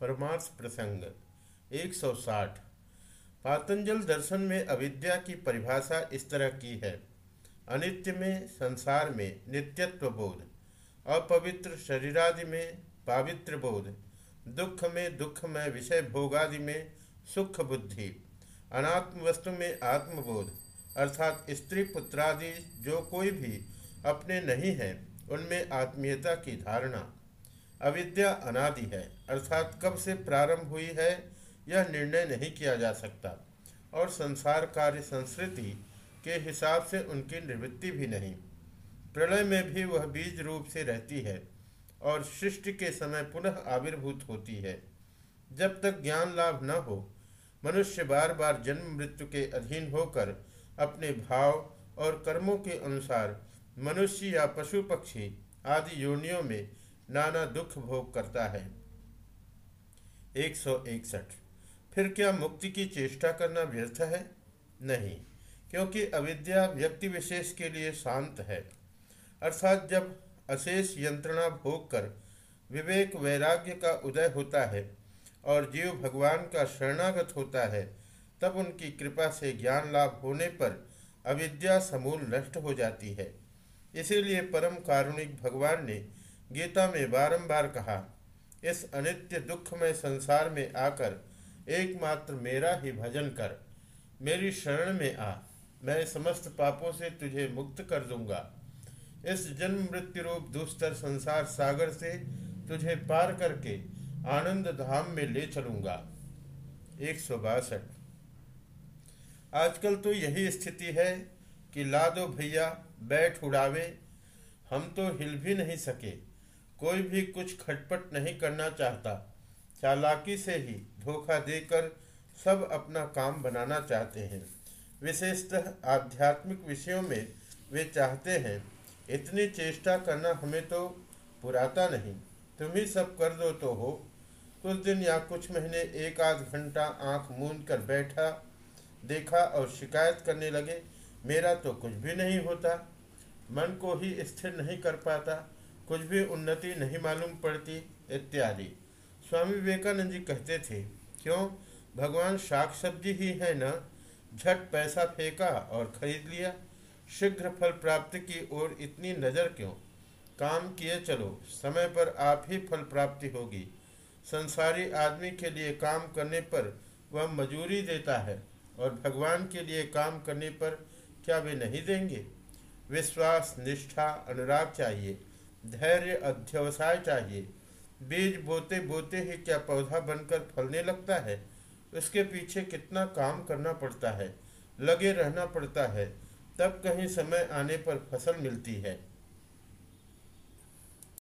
परमार्थ प्रसंग 160 पातंजल दर्शन में अविद्या की परिभाषा इस तरह की है। अनित्य में, संसार में नित्यत्व बोध, अपवित्र शरीरादि में पावित्र बोध, दुख में दुख में विषय भोगादि में सुख बुद्धि, अनात्म वस्तु में आत्मबोध, अर्थात स्त्री पुत्रादि जो कोई भी अपने नहीं है, उनमें आत्मीयता की धारणा। अविद्या अनादि है, अर्थात कब से प्रारंभ हुई है, यह निर्णय नहीं किया जा सकता। और संसार कार्य संस्कृति के हिसाब से उनकी निवृत्ति भी नहीं। प्रलय में भी वह बीज रूप से रहती है और सृष्टि के समय पुनः आविर्भूत होती है। जब तक ज्ञान लाभ न हो, मनुष्य बार बार जन्म मृत्यु के अधीन होकर अपने भाव और कर्मों के अनुसार मनुष्य या पशु पक्षी आदि योनियों में नाना दुख भोग करता है। एक सौ इकसठ। फिर क्या मुक्ति की चेष्टा करना व्यर्थ है? नहीं, क्योंकि अविद्या व्यक्ति विशेष के लिए शांत है। अर्थात जब अशेष यंत्रणा भोग कर विवेक वैराग्य का उदय होता है और जीव भगवान का शरणागत होता है, तब उनकी कृपा से ज्ञान लाभ होने पर अविद्या समूल नष्ट हो जाती है। इसीलिए परम कारुणिक भगवान ने गीता में बारंबार कहा, इस अनित्य दुखमय संसार में आकर एकमात्र मेरा ही भजन कर। मेरी शरण में आ। मैं समस्त पापों से तुझे मुक्त कर दूँगा। इस जन्म मृत्यु रूप दुस्तर संसार सागर से तुझे पार करके आनंद धाम में ले चलूँगा। एक सौ बासठ। आजकल तो यही स्थिति है कि ला दो भैया बैठ उड़ावे, हम तो हिल भी नहीं सके। कोई भी कुछ खटपट नहीं करना चाहता। चालाकी से ही धोखा देकर सब अपना काम बनाना चाहते हैं। विशेषतः आध्यात्मिक विषयों में वे चाहते हैं, इतनी चेष्टा करना हमें तो पुराता नहीं, तुम ही सब कर दो तो हो। कुछ दिन या कुछ महीने एक आध घंटा आँख मूंद कर बैठा, देखा और शिकायत करने लगे, मेरा तो कुछ भी नहीं होता। मन को ही स्थिर नहीं कर पाता। कुछ भी उन्नति नहीं मालूम पड़ती, इत्यादि। स्वामी विवेकानंद जी कहते थे, क्यों? भगवान शाक सब्ज़ी ही है न? झट पैसा फेंका और खरीद लिया। शीघ्र फल प्राप्ति की ओर इतनी नज़र क्यों? काम किए चलो, समय पर आप ही फल प्राप्ति होगी। संसारी आदमी के लिए काम करने पर वह मजूरी देता है और भगवान के लिए काम करने पर क्या वे नहीं देंगे? विश्वास, निष्ठा, अनुराग चाहिए। धैर्य, अध्यवसाय चाहिए। बीज बोते बोते ही क्या पौधा बनकर फलने लगता है? उसके पीछे कितना काम करना पड़ता है? लगे रहना पड़ता है। तब कहीं समय आने पर फ़सल मिलती है।